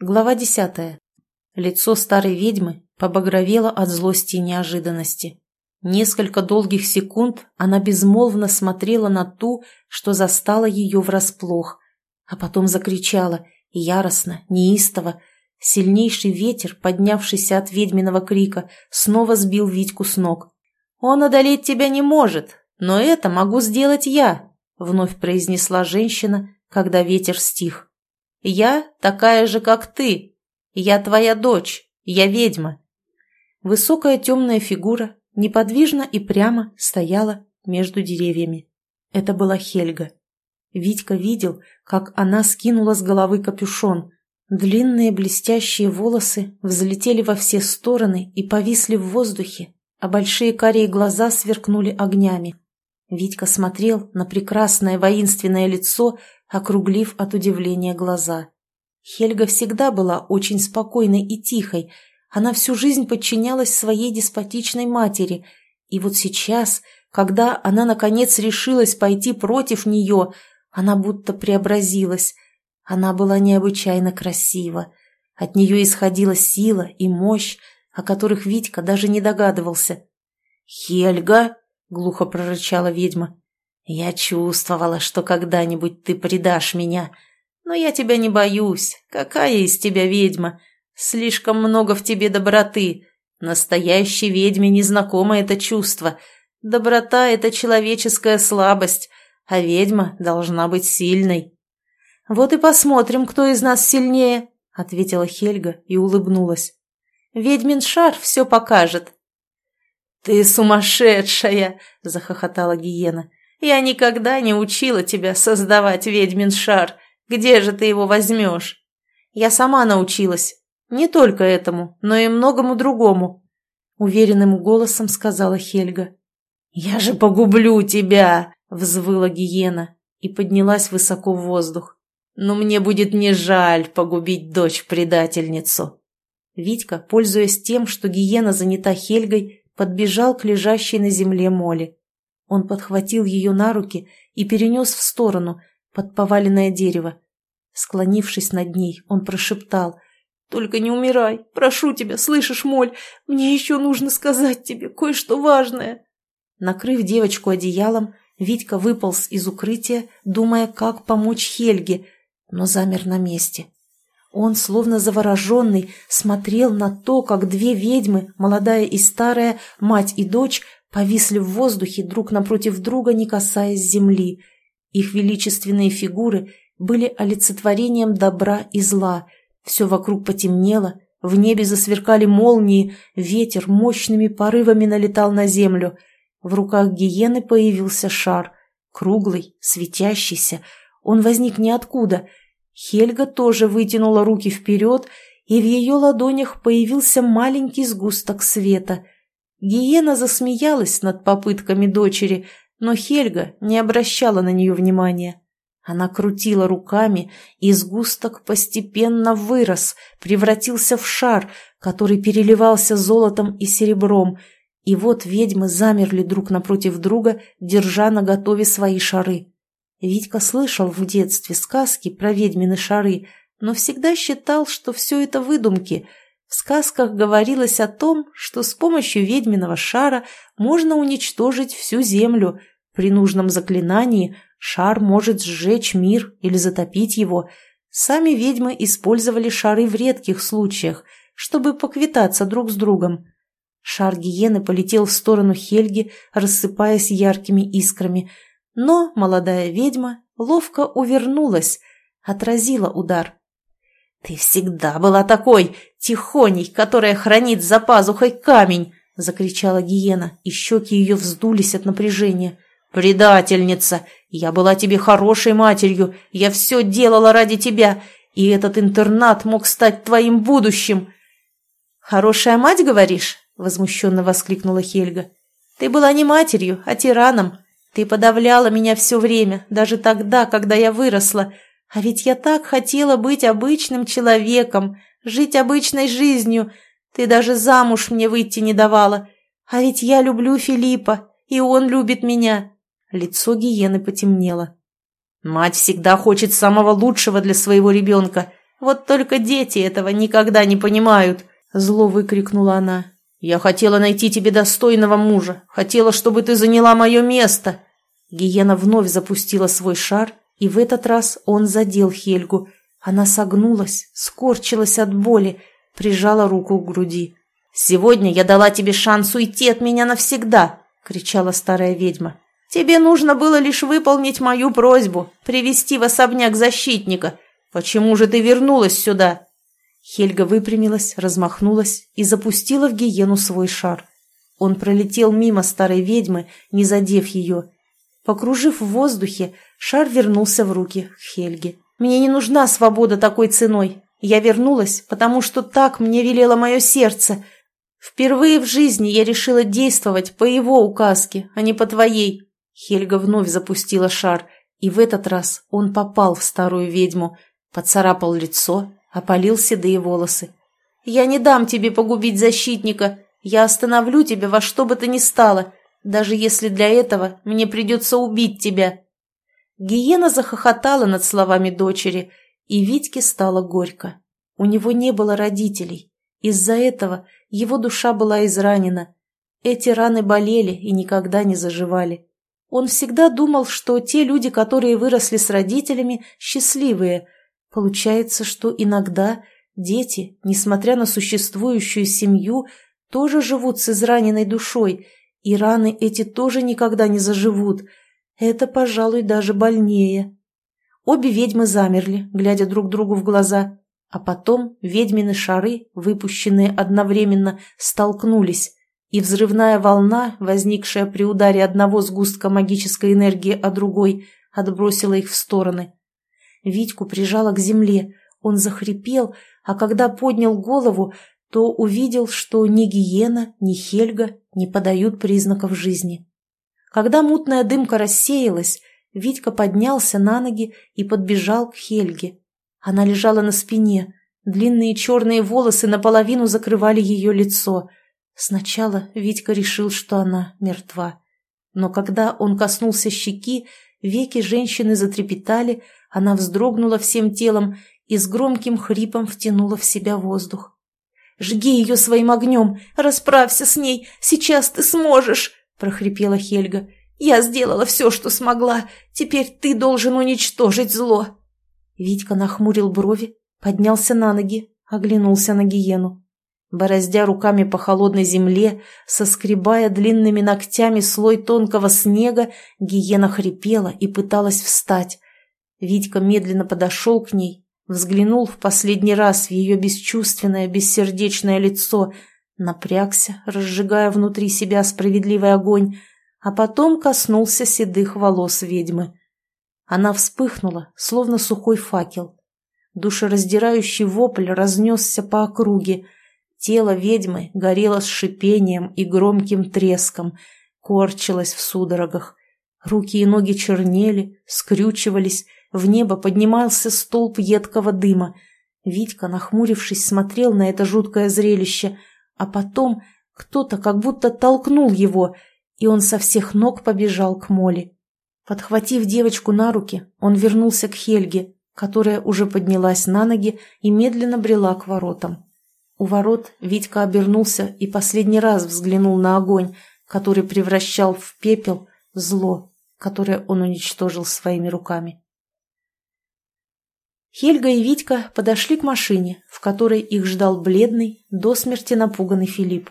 Глава десятая. Лицо старой ведьмы побагровело от злости и неожиданности. Несколько долгих секунд она безмолвно смотрела на ту, что застала ее врасплох, а потом закричала, яростно, неистово. Сильнейший ветер, поднявшийся от ведьминого крика, снова сбил Витьку с ног. «Он одолеть тебя не может, но это могу сделать я», — вновь произнесла женщина, когда ветер стих. «Я такая же, как ты. Я твоя дочь. Я ведьма». Высокая темная фигура неподвижно и прямо стояла между деревьями. Это была Хельга. Витька видел, как она скинула с головы капюшон. Длинные блестящие волосы взлетели во все стороны и повисли в воздухе, а большие карие глаза сверкнули огнями. Витька смотрел на прекрасное воинственное лицо, округлив от удивления глаза. Хельга всегда была очень спокойной и тихой, она всю жизнь подчинялась своей деспотичной матери, и вот сейчас, когда она наконец решилась пойти против нее, она будто преобразилась. Она была необычайно красива. От нее исходила сила и мощь, о которых Витька даже не догадывался. «Хельга!» — глухо прорычала ведьма. «Я чувствовала, что когда-нибудь ты предашь меня. Но я тебя не боюсь. Какая из тебя ведьма? Слишком много в тебе доброты. Настоящей ведьме незнакомо это чувство. Доброта — это человеческая слабость, а ведьма должна быть сильной». «Вот и посмотрим, кто из нас сильнее», — ответила Хельга и улыбнулась. «Ведьмин шар все покажет». «Ты сумасшедшая!» — захохотала Гиена. «Я никогда не учила тебя создавать ведьмин шар. Где же ты его возьмешь?» «Я сама научилась. Не только этому, но и многому другому», — уверенным голосом сказала Хельга. «Я же погублю тебя!» — взвыла Гиена и поднялась высоко в воздух. «Но мне будет не жаль погубить дочь-предательницу». Витька, пользуясь тем, что Гиена занята Хельгой, подбежал к лежащей на земле Моле. Он подхватил ее на руки и перенес в сторону, под поваленное дерево. Склонившись над ней, он прошептал «Только не умирай, прошу тебя, слышишь, Моль, мне еще нужно сказать тебе кое-что важное». Накрыв девочку одеялом, Витька выполз из укрытия, думая, как помочь Хельге, но замер на месте. Он, словно завороженный, смотрел на то, как две ведьмы, молодая и старая, мать и дочь, повисли в воздухе друг напротив друга, не касаясь земли. Их величественные фигуры были олицетворением добра и зла. Все вокруг потемнело, в небе засверкали молнии, ветер мощными порывами налетал на землю. В руках гиены появился шар, круглый, светящийся. Он возник ниоткуда — Хельга тоже вытянула руки вперед, и в ее ладонях появился маленький сгусток света. Гиена засмеялась над попытками дочери, но Хельга не обращала на нее внимания. Она крутила руками, и сгусток постепенно вырос, превратился в шар, который переливался золотом и серебром, и вот ведьмы замерли друг напротив друга, держа наготове свои шары. Витька слышал в детстве сказки про ведьмины шары, но всегда считал, что все это выдумки. В сказках говорилось о том, что с помощью ведьминого шара можно уничтожить всю землю. При нужном заклинании шар может сжечь мир или затопить его. Сами ведьмы использовали шары в редких случаях, чтобы поквитаться друг с другом. Шар гиены полетел в сторону Хельги, рассыпаясь яркими искрами – но молодая ведьма ловко увернулась, отразила удар. «Ты всегда была такой, тихоней, которая хранит за пазухой камень!» — закричала гиена, и щеки ее вздулись от напряжения. «Предательница! Я была тебе хорошей матерью, я все делала ради тебя, и этот интернат мог стать твоим будущим!» «Хорошая мать, говоришь?» — возмущенно воскликнула Хельга. «Ты была не матерью, а тираном. Ты подавляла меня все время, даже тогда, когда я выросла. А ведь я так хотела быть обычным человеком, жить обычной жизнью. Ты даже замуж мне выйти не давала. А ведь я люблю Филиппа, и он любит меня». Лицо гиены потемнело. «Мать всегда хочет самого лучшего для своего ребенка. Вот только дети этого никогда не понимают!» Зло выкрикнула она. «Я хотела найти тебе достойного мужа. Хотела, чтобы ты заняла мое место!» Гиена вновь запустила свой шар, и в этот раз он задел Хельгу. Она согнулась, скорчилась от боли, прижала руку к груди. «Сегодня я дала тебе шанс уйти от меня навсегда!» — кричала старая ведьма. «Тебе нужно было лишь выполнить мою просьбу, привести в особняк защитника. Почему же ты вернулась сюда?» Хельга выпрямилась, размахнулась и запустила в гиену свой шар. Он пролетел мимо старой ведьмы, не задев ее. Покружив в воздухе, шар вернулся в руки Хельги. «Мне не нужна свобода такой ценой. Я вернулась, потому что так мне велело мое сердце. Впервые в жизни я решила действовать по его указке, а не по твоей». Хельга вновь запустила шар, и в этот раз он попал в старую ведьму, поцарапал лицо, опалил седые волосы. «Я не дам тебе погубить защитника. Я остановлю тебя во что бы то ни стало, даже если для этого мне придется убить тебя». Гиена захохотала над словами дочери, и Витьке стало горько. У него не было родителей. Из-за этого его душа была изранена. Эти раны болели и никогда не заживали. Он всегда думал, что те люди, которые выросли с родителями, счастливые – Получается, что иногда дети, несмотря на существующую семью, тоже живут с израненной душой, и раны эти тоже никогда не заживут. Это, пожалуй, даже больнее. Обе ведьмы замерли, глядя друг другу в глаза, а потом ведьмины шары, выпущенные одновременно, столкнулись, и взрывная волна, возникшая при ударе одного сгустка магической энергии о другой, отбросила их в стороны. Витьку прижало к земле. Он захрипел, а когда поднял голову, то увидел, что ни Гиена, ни Хельга не подают признаков жизни. Когда мутная дымка рассеялась, Витька поднялся на ноги и подбежал к Хельге. Она лежала на спине, длинные черные волосы наполовину закрывали ее лицо. Сначала Витька решил, что она мертва. Но когда он коснулся щеки, веки женщины затрепетали, она вздрогнула всем телом и с громким хрипом втянула в себя воздух. «Жги ее своим огнем! Расправься с ней! Сейчас ты сможешь!» – прохрипела Хельга. «Я сделала все, что смогла. Теперь ты должен уничтожить зло!» Витька нахмурил брови, поднялся на ноги, оглянулся на гиену. Бороздя руками по холодной земле, соскребая длинными ногтями слой тонкого снега, гиена хрипела и пыталась встать. Витька медленно подошел к ней, взглянул в последний раз в ее бесчувственное, бессердечное лицо, напрягся, разжигая внутри себя справедливый огонь, а потом коснулся седых волос ведьмы. Она вспыхнула, словно сухой факел. Душераздирающий вопль разнесся по округе. Тело ведьмы горело с шипением и громким треском, корчилось в судорогах. Руки и ноги чернели, скрючивались, в небо поднимался столб едкого дыма. Витька, нахмурившись, смотрел на это жуткое зрелище, а потом кто-то как будто толкнул его, и он со всех ног побежал к Моле. Подхватив девочку на руки, он вернулся к Хельге, которая уже поднялась на ноги и медленно брела к воротам. У ворот Витька обернулся и последний раз взглянул на огонь, который превращал в пепел зло, которое он уничтожил своими руками. Хельга и Витька подошли к машине, в которой их ждал бледный, до смерти напуганный Филипп.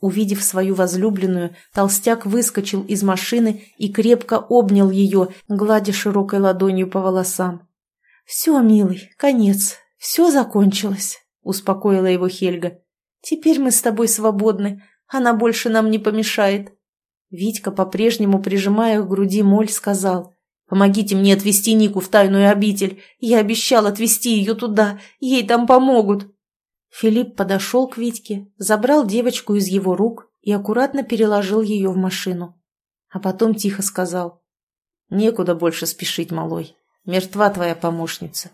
Увидев свою возлюбленную, толстяк выскочил из машины и крепко обнял ее, гладя широкой ладонью по волосам. «Все, милый, конец, все закончилось», — успокоила его Хельга. «Теперь мы с тобой свободны, она больше нам не помешает». Витька, по-прежнему прижимая к груди моль, сказал, Помогите мне отвезти Нику в тайную обитель. Я обещал отвезти ее туда. Ей там помогут. Филипп подошел к Витьке, забрал девочку из его рук и аккуратно переложил ее в машину. А потом тихо сказал. «Некуда больше спешить, малой. Мертва твоя помощница».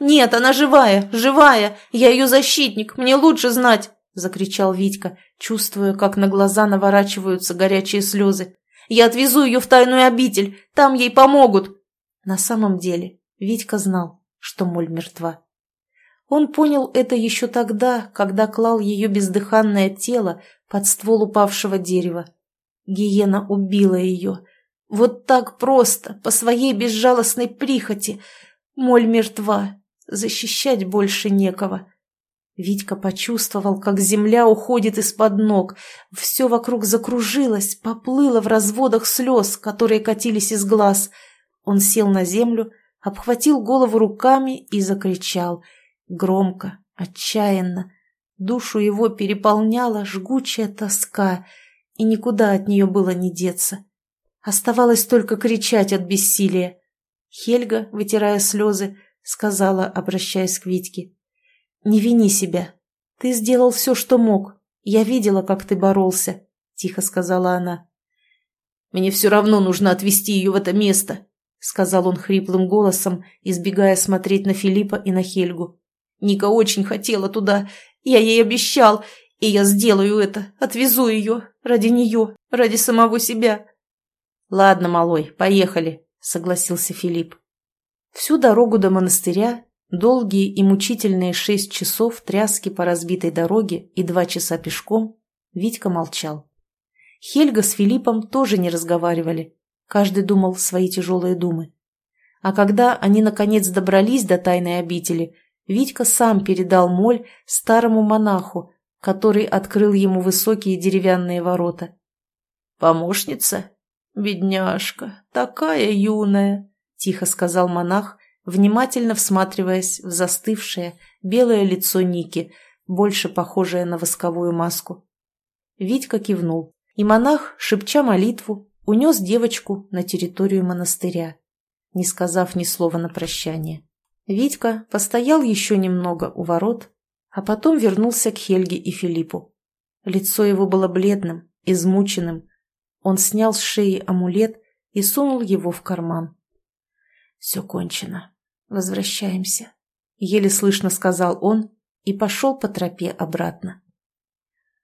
«Нет, она живая, живая! Я ее защитник, мне лучше знать!» — закричал Витька, чувствуя, как на глаза наворачиваются горячие слезы. Я отвезу ее в тайную обитель, там ей помогут. На самом деле Витька знал, что Моль мертва. Он понял это еще тогда, когда клал ее бездыханное тело под ствол упавшего дерева. Гиена убила ее. Вот так просто, по своей безжалостной прихоти. Моль мертва, защищать больше некого. Витька почувствовал, как земля уходит из-под ног. Все вокруг закружилось, поплыло в разводах слез, которые катились из глаз. Он сел на землю, обхватил голову руками и закричал. Громко, отчаянно. Душу его переполняла жгучая тоска, и никуда от нее было не деться. Оставалось только кричать от бессилия. Хельга, вытирая слезы, сказала, обращаясь к Витьке. «Не вини себя. Ты сделал все, что мог. Я видела, как ты боролся», — тихо сказала она. «Мне все равно нужно отвезти ее в это место», — сказал он хриплым голосом, избегая смотреть на Филиппа и на Хельгу. «Ника очень хотела туда. Я ей обещал, и я сделаю это. Отвезу ее. Ради нее. Ради самого себя». «Ладно, малой, поехали», — согласился Филипп. Всю дорогу до монастыря Долгие и мучительные шесть часов тряски по разбитой дороге и два часа пешком Витька молчал. Хельга с Филиппом тоже не разговаривали. Каждый думал свои тяжелые думы. А когда они наконец добрались до тайной обители, Витька сам передал моль старому монаху, который открыл ему высокие деревянные ворота. «Помощница? Бедняжка, такая юная!» — тихо сказал монах, внимательно всматриваясь в застывшее белое лицо Ники, больше похожее на восковую маску. Витька кивнул, и монах, шепча молитву, унес девочку на территорию монастыря, не сказав ни слова на прощание. Витька постоял еще немного у ворот, а потом вернулся к Хельге и Филиппу. Лицо его было бледным, измученным. Он снял с шеи амулет и сунул его в карман. «Все кончено. «Возвращаемся», — еле слышно сказал он и пошел по тропе обратно.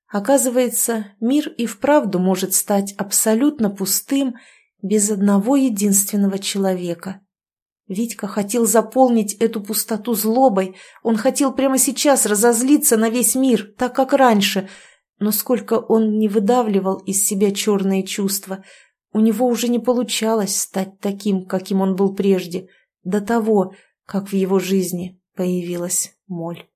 Оказывается, мир и вправду может стать абсолютно пустым без одного единственного человека. Витька хотел заполнить эту пустоту злобой, он хотел прямо сейчас разозлиться на весь мир, так как раньше, но сколько он не выдавливал из себя черные чувства, у него уже не получалось стать таким, каким он был прежде — до того, как в его жизни появилась моль.